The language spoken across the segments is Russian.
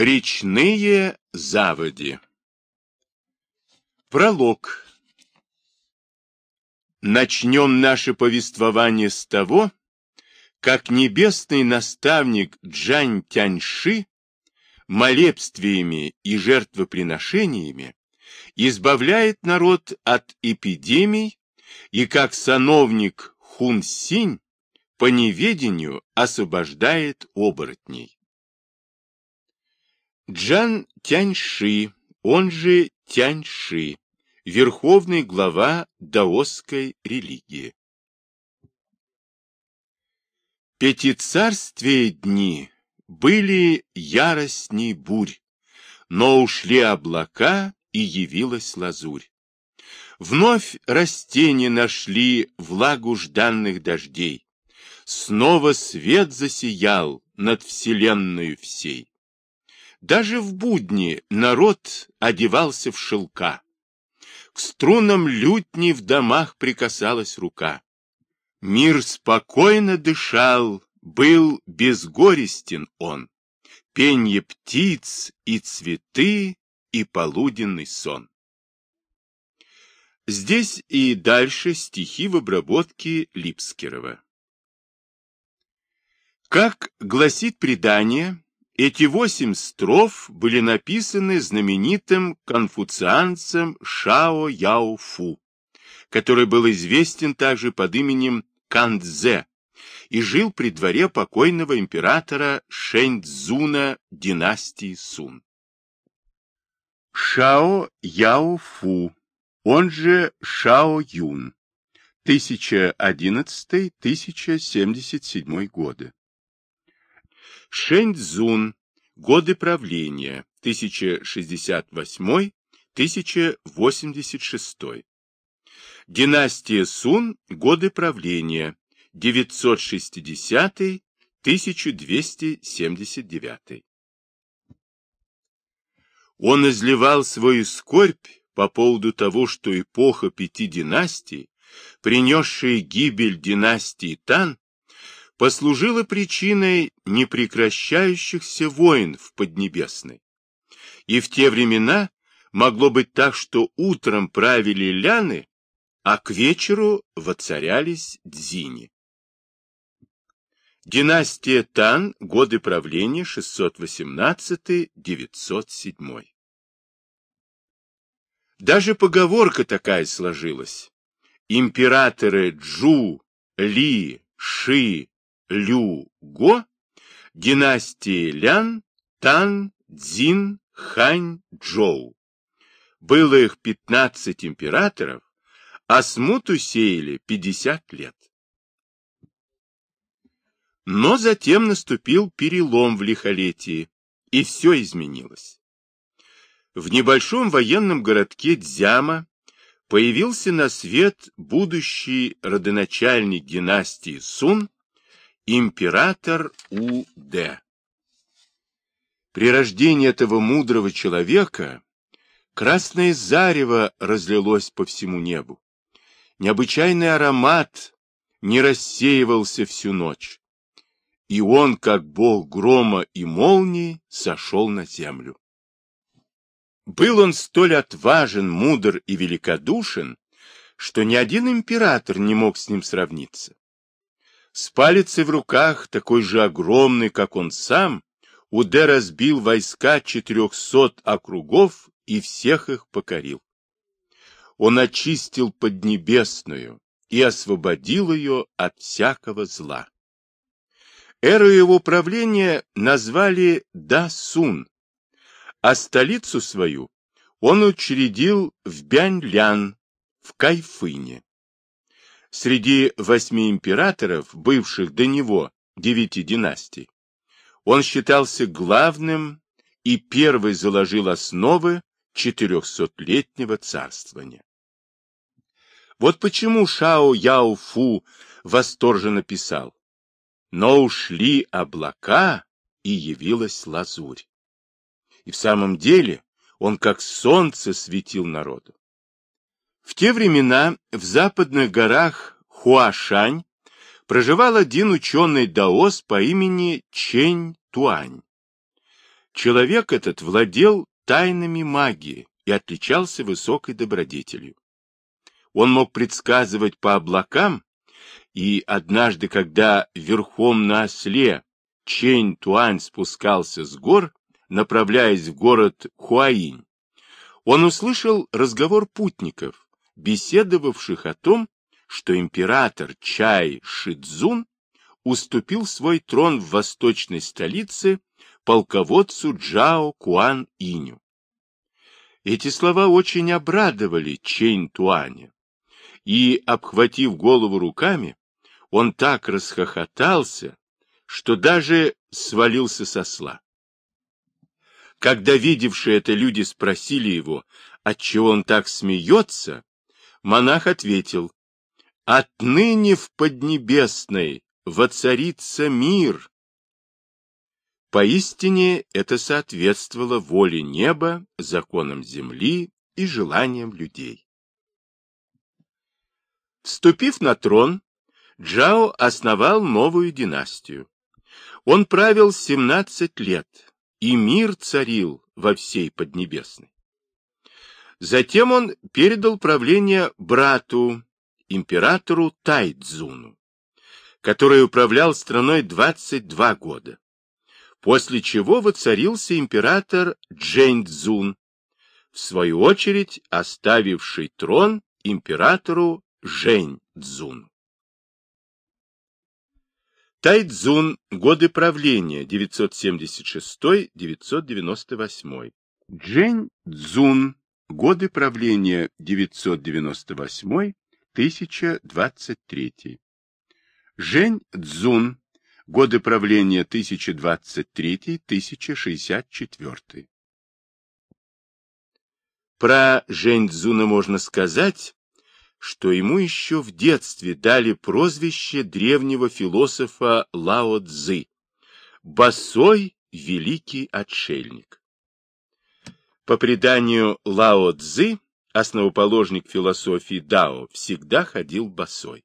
Речные заводи Пролог Начнем наше повествование с того, как небесный наставник Джань Тяньши молебствиями и жертвоприношениями избавляет народ от эпидемий и как сановник Хун Синь по неведению освобождает оборотней. Джан Тяньши, он же Тяньши, верховный глава даосской религии. Пятицарствие дни были яростней бурь, но ушли облака, и явилась лазурь. Вновь растения нашли влагу жданных дождей. Снова свет засиял над вселенной всей. Даже в будни народ одевался в шелка. К струнам лютни в домах прикасалась рука. Мир спокойно дышал, был безгорестен он. Пенье птиц и цветы, и полуденный сон. Здесь и дальше стихи в обработке Липскерова. Как гласит предание, эти восемь строф были написаны знаменитым конфуцианцем Шао Яо Фу, который был известен также под именем Кандзе и жил при дворе покойного императора Шэньцзуна династии Сун. Шао Яо Фу, он же Шао Юн, 1011-1077 годы. Шэньцзун. Годы правления. 1068-1086. Династия Сун. Годы правления. 960-1279. Он изливал свою скорбь по поводу того, что эпоха пяти династий, принесшая гибель династии Тан, послужило причиной непрекращающихся войн в Поднебесной. И в те времена могло быть так, что утром правили ляны, а к вечеру воцарялись дзини. Династия Тан, годы правления 618-907. Даже поговорка такая сложилась. Императоры Джу, Ли, Ши, Лю Го, династии Лян, Тан, Цзин, Хань, Джоу. Было их 15 императоров, а смуту сеяли 50 лет. Но затем наступил перелом в лихолетии, и все изменилось. В небольшом военном городке Дзяма появился на свет будущий родоначальник династии Сун Император У.Д. При рождении этого мудрого человека красное зарево разлилось по всему небу. Необычайный аромат не рассеивался всю ночь. И он, как бог грома и молнии, сошел на землю. Был он столь отважен, мудр и великодушен, что ни один император не мог с ним сравниться. С палицей в руках, такой же огромный, как он сам, Уде разбил войска четырехсот округов и всех их покорил. Он очистил Поднебесную и освободил ее от всякого зла. Эру его правления назвали Дасун, а столицу свою он учредил в Бянь-Лян, в Кайфыне. Среди восьми императоров, бывших до него девяти династий, он считался главным и первый заложил основы четырехсотлетнего царствования. Вот почему Шао Яо Фу восторженно писал «Но ушли облака, и явилась лазурь». И в самом деле он как солнце светил народу. В те времена в западных горах Хуашань проживал один ученый даос по имени Чэнь Туань. Человек этот владел тайнами магии и отличался высокой добродетелью. Он мог предсказывать по облакам, и однажды, когда верхом на осле Чень Туань спускался с гор, направляясь в город Хуаинь, он услышал разговор путников, беседовавших о том, что император Чай Шидзун уступил свой трон в восточной столице полководцу Джао Куан Иню. Эти слова очень обрадовали Чень Туаня, и, обхватив голову руками, он так расхохотался, что даже свалился со сла. Когда видевшие это люди спросили его, отчего он так смеется, монах ответил, «Отныне в Поднебесной воцарится мир». Поистине это соответствовало воле неба, законам земли и желаниям людей. Вступив на трон, Джао основал новую династию. Он правил 17 лет, и мир царил во всей Поднебесной. Затем он передал правление брату, императору Тайцзуну, который управлял страной 22 года, после чего воцарился император Джэньцзун, в свою очередь оставивший трон императору Жэньцзуну. Тайцзун. Годы правления 976-998. Джень Цзун. Годы правления 998-1023. Жень Цзун. Годы правления 1023-1064. Про Жень Цзуна можно сказать, что ему еще в детстве дали прозвище древнего философа Лао Цзы – «Босой великий отшельник». По преданию Лао Цзы, основоположник философии Дао, всегда ходил босой.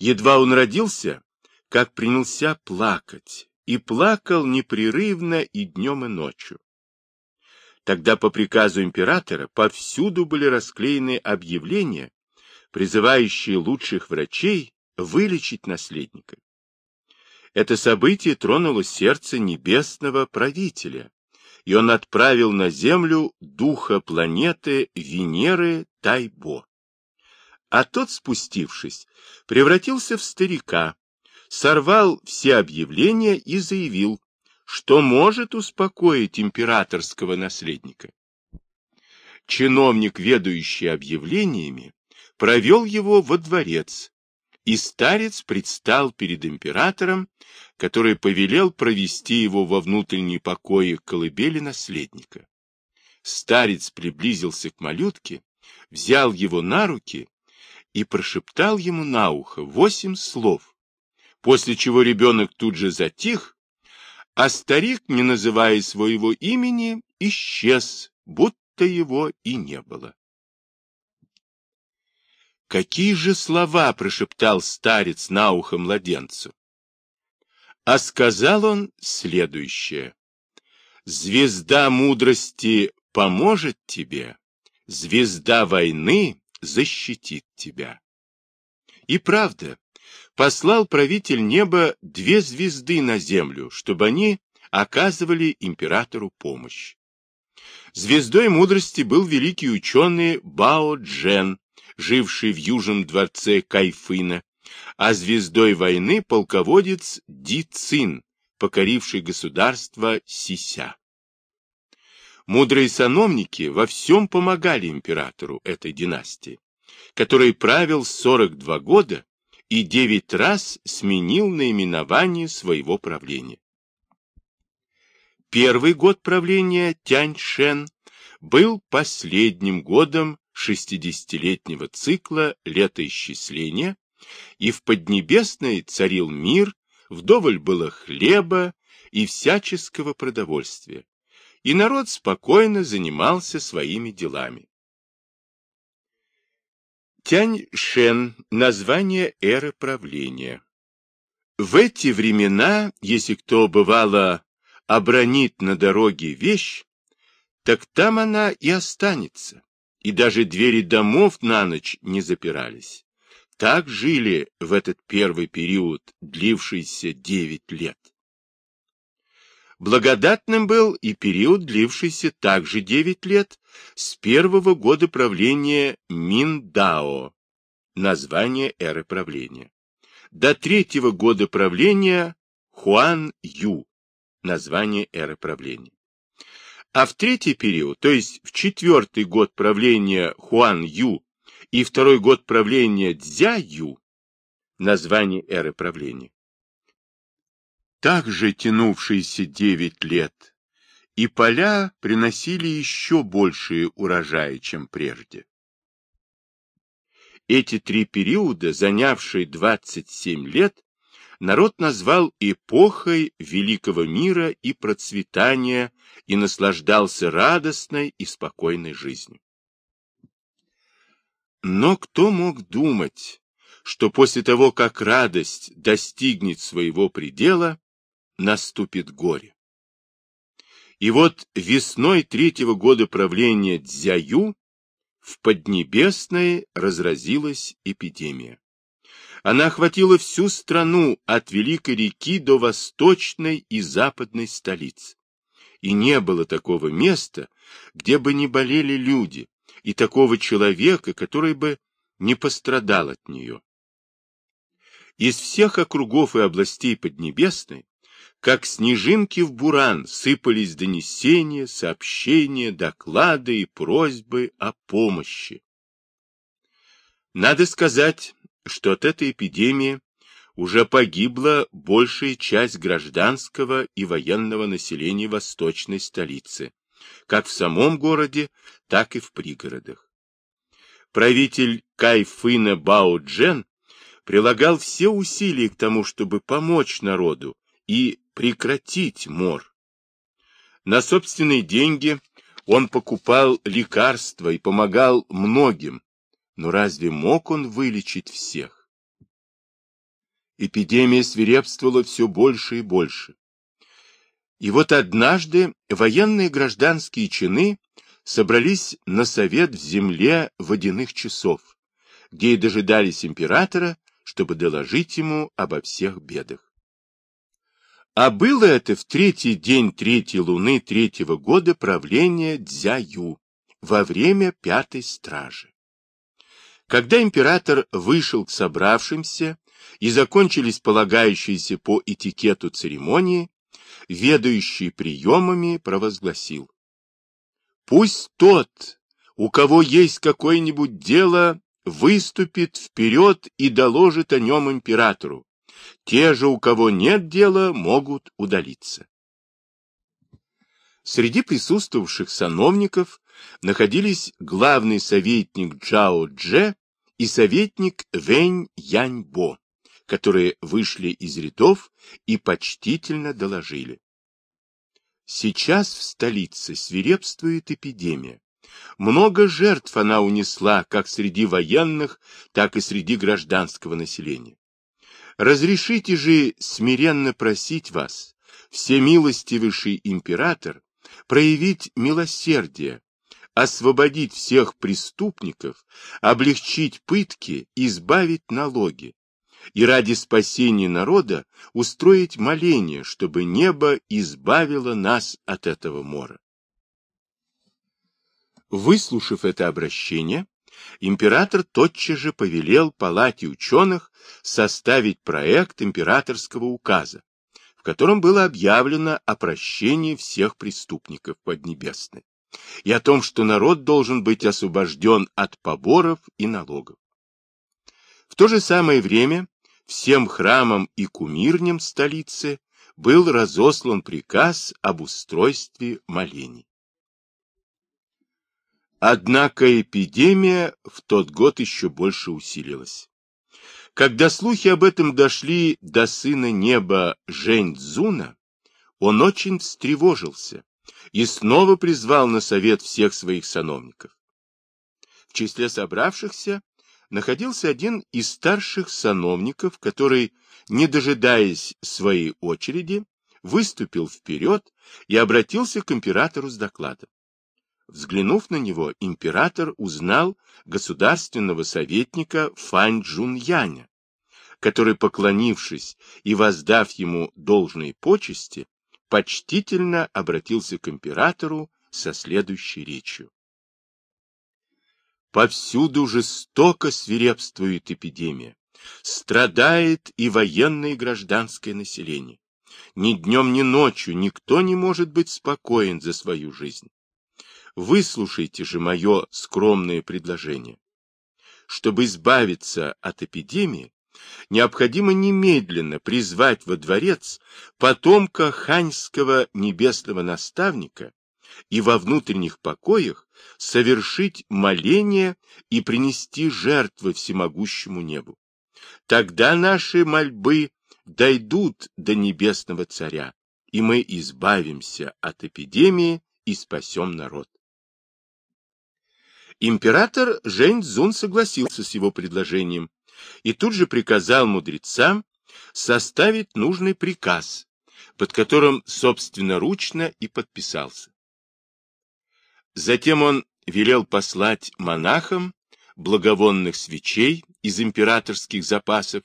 Едва он родился, как принялся плакать, и плакал непрерывно и днем, и ночью. Тогда по приказу императора повсюду были расклеены объявления, призывающие лучших врачей вылечить наследника. Это событие тронуло сердце небесного правителя, и он отправил на Землю духа планеты Венеры Тайбо. А тот, спустившись, превратился в старика, сорвал все объявления и заявил, что может успокоить императорского наследника. Чиновник, ведущий объявлениями, провел его во дворец, и старец предстал перед императором, который повелел провести его во внутренние покои колыбели наследника. Старец приблизился к малютке, взял его на руки и прошептал ему на ухо восемь слов, после чего ребенок тут же затих а старик, не называя своего имени, исчез, будто его и не было. Какие же слова прошептал старец на ухо младенцу? А сказал он следующее. Звезда мудрости поможет тебе, звезда войны защитит тебя. И правда, послал правитель неба две звезды на землю, чтобы они оказывали императору помощь. Звездой мудрости был великий ученый Бао Джен, живший в южном дворце Кайфына, а звездой войны полководец Ди Цин, покоривший государство Сися. Мудрые сановники во всем помогали императору этой династии, который правил 42 года и девять раз сменил наименование своего правления. Первый год правления Тяньшен был последним годом шестидесятилетнего цикла летоисчисления, и в Поднебесной царил мир, вдоволь было хлеба и всяческого продовольствия, и народ спокойно занимался своими делами. Тянь-Шен – название эры правления. В эти времена, если кто бывало обронит на дороге вещь, так там она и останется, и даже двери домов на ночь не запирались. Так жили в этот первый период, длившийся девять лет. Благодатным был и период, длившийся также девять лет, с первого года правления Миндао, название эры правления, до третьего года правления Хуан Ю, название эры правления. А в третий период, то есть в четвертый год правления Хуан Ю и второй год правления Цзя Ю, название эры правления, также тянувшиеся девять лет, и поля приносили еще большие урожаи, чем прежде. Эти три периода, занявшие 27 лет, народ назвал эпохой великого мира и процветания и наслаждался радостной и спокойной жизнью. Но кто мог думать, что после того, как радость достигнет своего предела, наступит горе? И вот весной третьего года правления Дзяю в Поднебесной разразилась эпидемия. Она охватила всю страну от Великой реки до восточной и западной столиц. И не было такого места, где бы не болели люди, и такого человека, который бы не пострадал от нее. Из всех округов и областей Поднебесной как снежинки в буран сыпались донесения, сообщения, доклады и просьбы о помощи. Надо сказать, что от этой эпидемии уже погибла большая часть гражданского и военного населения восточной столицы, как в самом городе, так и в пригородах. Правитель Кайфына Бао Джен прилагал все усилия к тому, чтобы помочь народу и прекратить мор. На собственные деньги он покупал лекарства и помогал многим, но разве мог он вылечить всех? Эпидемия свирепствовала все больше и больше. И вот однажды военные гражданские чины собрались на совет в земле водяных часов, где и дожидались императора, чтобы доложить ему обо всех бедах. А было это в третий день третьей луны третьего года правления Дзяю, во время пятой стражи. Когда император вышел к собравшимся и закончились полагающиеся по этикету церемонии, ведающий приемами провозгласил. Пусть тот, у кого есть какое-нибудь дело, выступит вперед и доложит о нем императору, те же, у кого нет дела, могут удалиться. Среди присутствовавших сановников находились главный советник Джао Дже и советник Вэнь Яньбо, которые вышли из рядов и почтительно доложили. Сейчас в столице свирепствует эпидемия. Много жертв она унесла как среди военных, так и среди гражданского населения. Разрешите же смиренно просить вас, всемилостивейший император, проявить милосердие, освободить всех преступников, облегчить пытки, избавить налоги, и ради спасения народа устроить моление, чтобы небо избавило нас от этого мора. Выслушав это обращение, император тотчас же повелел палате ученых составить проект императорского указа, в котором было объявлено о прощении всех преступников Поднебесной и о том, что народ должен быть освобожден от поборов и налогов. В то же самое время всем храмам и кумирням столицы был разослан приказ об устройстве молений. Однако эпидемия в тот год еще больше усилилась. Когда слухи об этом дошли до сына неба Жень Цзуна, он очень встревожился и снова призвал на совет всех своих сановников. В числе собравшихся находился один из старших сановников, который, не дожидаясь своей очереди, выступил вперед и обратился к императору с докладом. Взглянув на него, император узнал государственного советника Фань Джун Яня, который, поклонившись и воздав ему должные почести, почтительно обратился к императору со следующей речью. Повсюду жестоко свирепствует эпидемия. Страдает и военное и гражданское население. Ни днем, ни ночью никто не может быть спокоен за свою жизнь. Выслушайте же мое скромное предложение. Чтобы избавиться от эпидемии, необходимо немедленно призвать во дворец потомка ханьского небесного наставника и во внутренних покоях совершить моление и принести жертвы всемогущему небу. Тогда наши мольбы дойдут до небесного царя, и мы избавимся от эпидемии и спасем народ. Император Жень Цзун согласился с его предложением и тут же приказал мудрецам составить нужный приказ, под которым собственноручно и подписался. Затем он велел послать монахам благовонных свечей из императорских запасов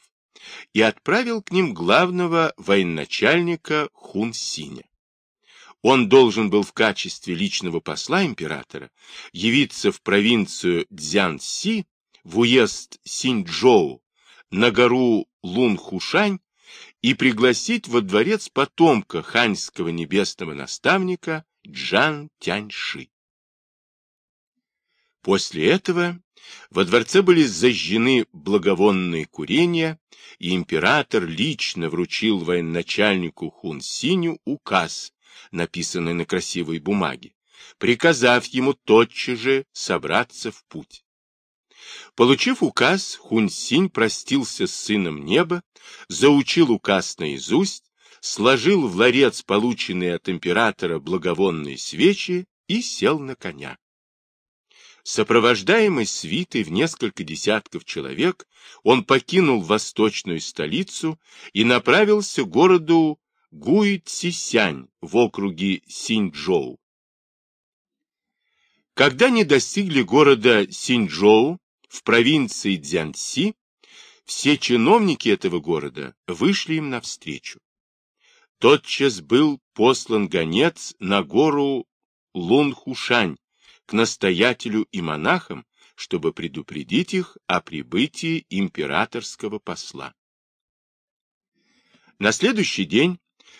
и отправил к ним главного военачальника Хун Синя. Он должен был в качестве личного посла императора явиться в провинцию Цзянси, в уезд Синьчжоу, на гору Лунхушань и пригласить во дворец потомка ханьского небесного наставника Джан Тяньши. После этого во дворце были зажжены благовонные курения, и император лично вручил военачальнику Хун Синю указ, написанный на красивой бумаге, приказав ему тотчас же собраться в путь. Получив указ, Хун Синь простился с сыном неба, заучил указ наизусть, сложил в ларец полученные от императора благовонные свечи и сел на коня. Сопровождаемый свитой в несколько десятков человек, он покинул восточную столицу и направился к городу Гуи-Цисянь в округе Синьчжоу. Когда они достигли города Синьчжоу в провинции Цзянси, все чиновники этого города вышли им навстречу. Тотчас был послан гонец на гору Лунхушань к настоятелю и монахам, чтобы предупредить их о прибытии императорского посла. На следующий день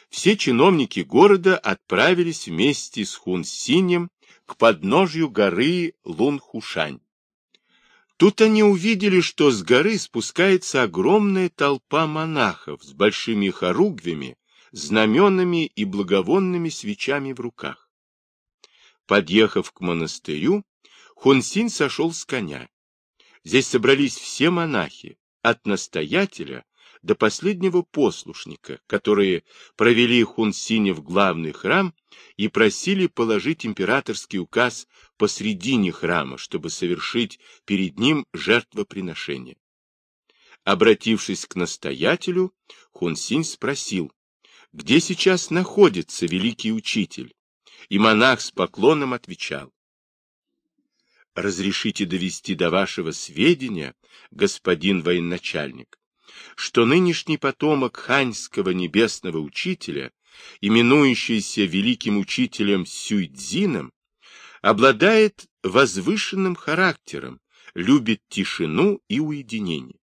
все чиновники города отправились вместе с Хунсинем к подножью горы Лунхушань. Тут они увидели, что с горы спускается огромная толпа монахов с большими хоругвями, знаменами и благовонными свечами в руках. Подъехав к монастырю, Хунсин сошел с коня. Здесь собрались все монахи, от настоятеля до последнего послушника, которые провели Хунсине в главный храм и просили положить императорский указ посредине храма, чтобы совершить перед ним жертвоприношение. Обратившись к настоятелю, Хунсин спросил, где сейчас находится великий учитель, и монах с поклоном отвечал. «Разрешите довести до вашего сведения, господин военачальник, что нынешний потомок ханьского небесного учителя, именующийся великим учителем Сюйцзином, обладает возвышенным характером, любит тишину и уединение.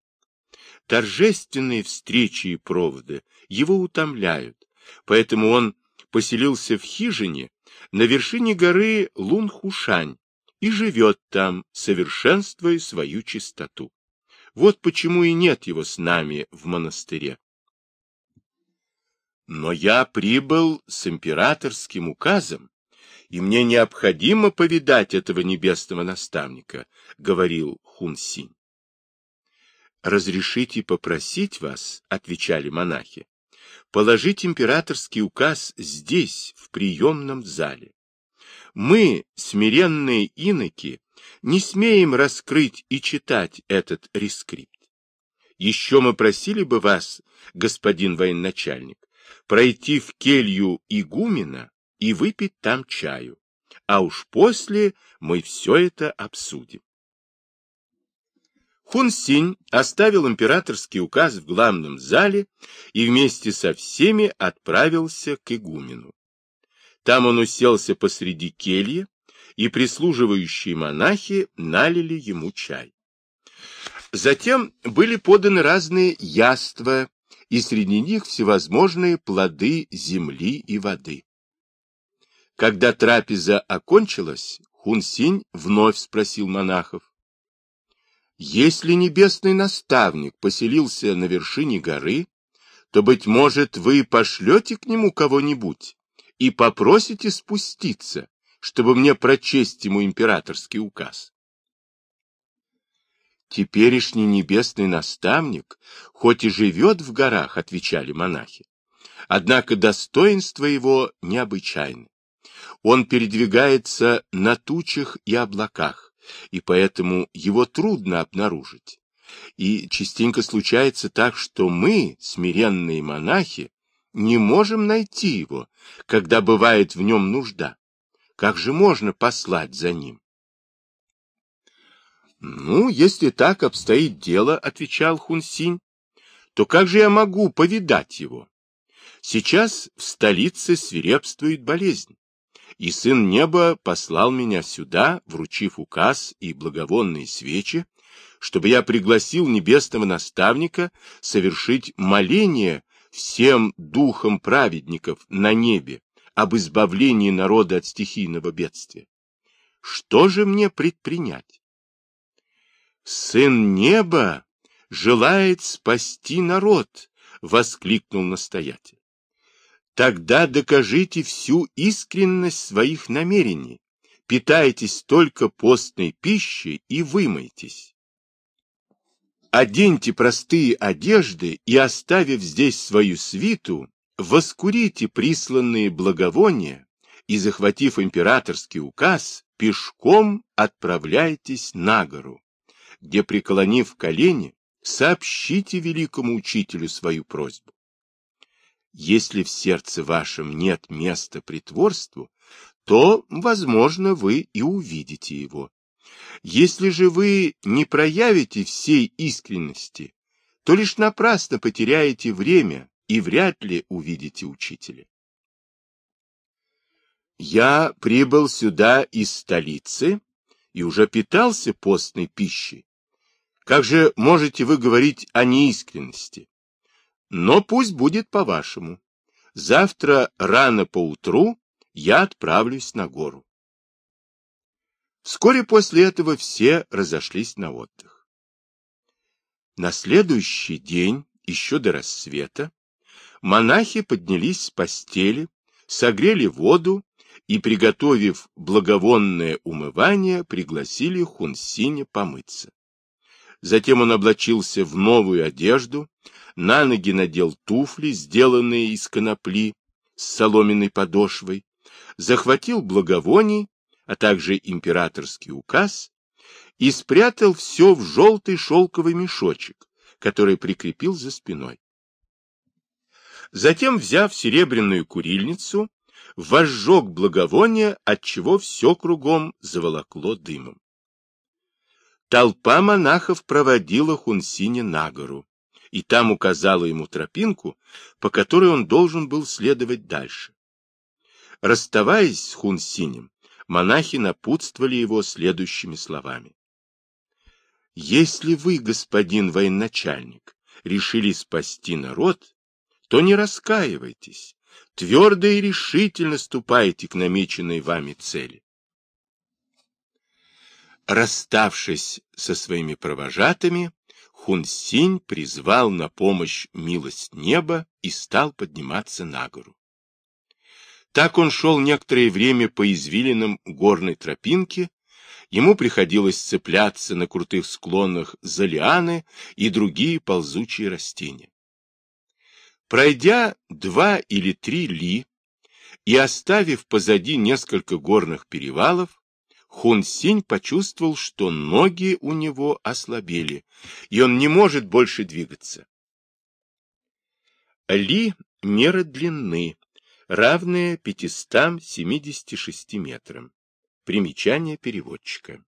Торжественные встречи и проводы его утомляют, поэтому он поселился в хижине, на вершине горы Лунхушань и живет там, совершенствуя свою чистоту. Вот почему и нет его с нами в монастыре. Но я прибыл с императорским указом, и мне необходимо повидать этого небесного наставника, — говорил Хунсинь. «Разрешите попросить вас, — отвечали монахи, положить императорский указ здесь, в приемном зале. Мы, смиренные иноки, не смеем раскрыть и читать этот рескрипт. Еще мы просили бы вас, господин военачальник, пройти в келью игумена и выпить там чаю, а уж после мы все это обсудим. Хун Синь оставил императорский указ в главном зале и вместе со всеми отправился к игумену. Там он уселся посреди кельи, и прислуживающие монахи налили ему чай. Затем были поданы разные яства, и среди них всевозможные плоды земли и воды. Когда трапеза окончилась, Хунсинь вновь спросил монахов, если небесный наставник поселился на вершине горы, то, быть может, вы пошлете к нему кого-нибудь и попросите спуститься, чтобы мне прочесть ему императорский указ. Теперешний небесный наставник, хоть и живет в горах, отвечали монахи, однако достоинство его необычайно. Он передвигается на тучах и облаках, и поэтому его трудно обнаружить. И частенько случается так, что мы, смиренные монахи, не можем найти его, когда бывает в нем нужда. Как же можно послать за ним? «Ну, если так обстоит дело, — отвечал Хунсинь, — то как же я могу повидать его? Сейчас в столице свирепствует болезнь и Сын Неба послал меня сюда, вручив указ и благовонные свечи, чтобы я пригласил небесного наставника совершить моление всем духам праведников на небе об избавлении народа от стихийного бедствия. Что же мне предпринять? Сын Неба желает спасти народ, — воскликнул настоятель. Тогда докажите всю искренность своих намерений, питайтесь только постной пищей и вымойтесь. Оденьте простые одежды и, оставив здесь свою свиту, воскурите присланные благовония и, захватив императорский указ, пешком отправляйтесь на гору, где, преклонив колени, сообщите великому учителю свою просьбу. Если в сердце вашем нет места притворству, то, возможно, вы и увидите его. Если же вы не проявите всей искренности, то лишь напрасно потеряете время и вряд ли увидите учителя. Я прибыл сюда из столицы и уже питался постной пищей. Как же можете вы говорить о неискренности? Но пусть будет по-вашему. Завтра рано поутру я отправлюсь на гору. Вскоре после этого все разошлись на отдых. На следующий день, еще до рассвета, монахи поднялись с постели, согрели воду и, приготовив благовонное умывание, пригласили Хунсиня помыться. Затем он облачился в новую одежду, на ноги надел туфли, сделанные из конопли, с соломенной подошвой, захватил благовоний, а также императорский указ и спрятал все в желтый шелковый мешочек, который прикрепил за спиной. Затем, взяв серебряную курильницу, возжег благовоние, отчего все кругом заволокло дымом. Толпа монахов проводила Хунсиня на гору и там указала ему тропинку, по которой он должен был следовать дальше. Расставаясь с Хунсинем, монахи напутствовали его следующими словами. «Если вы, господин военачальник, решили спасти народ, то не раскаивайтесь, твердо и решительно ступайте к намеченной вами цели. Расставшись со своими провожатыми, Хунсинь призвал на помощь милость неба и стал подниматься на гору. Так он шел некоторое время по извилинам горной тропинки, ему приходилось цепляться на крутых склонах за лианы и другие ползучие растения. Пройдя два или три ли и оставив позади несколько горных перевалов, Хун Синь почувствовал, что ноги у него ослабели, и он не может больше двигаться. Ли мера длины, равная 576 метрам. Примечание переводчика.